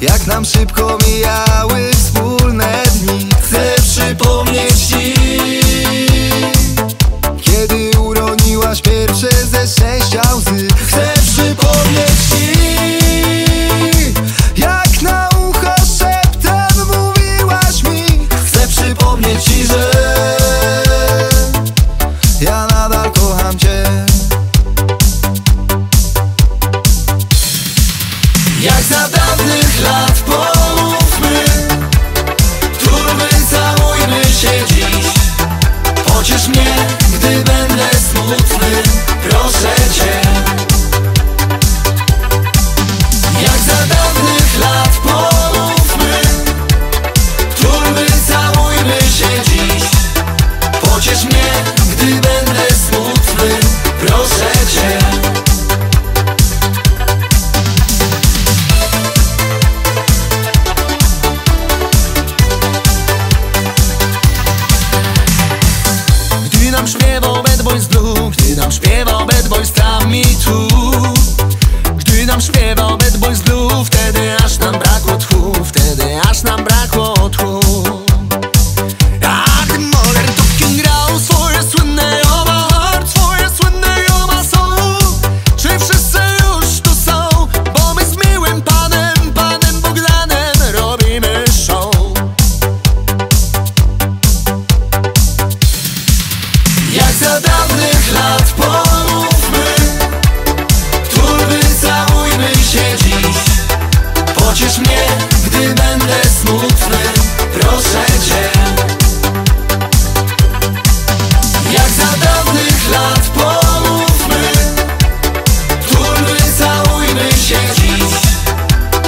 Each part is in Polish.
Jak nam szybko mijały wspólne dni. Chcę przypomnieć ci Kiedy uroniłaś pierwsze ze szczęścia łzy. Chcę przypomnieć ci Jak na ucho szeptem mówiłaś mi. Chcę przypomnieć ci, że Ja Pięknych lat pomówmy. Turby całujmy się dziś. Pociesz mnie, gdy będę smutny Proszę Cię. Jak za dawnych lat pomówmy. Turby całujmy się dziś. Pociesz mnie, gdy będę Boys Blue Gdy nam śpiewał Bad Boys tam i tu Gdy nam śpiewał Bad Boys Blue Wtedy aż nam brakło tchu Wtedy aż nam brakło tchu. Dawnych lat pomówmy. Turby całujmy się dziś. Pociesz mnie, gdy będę smutny. Proszę Cię. Jak za dawnych lat pomówmy. Turby całujmy się dziś.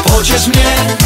Pociesz mnie,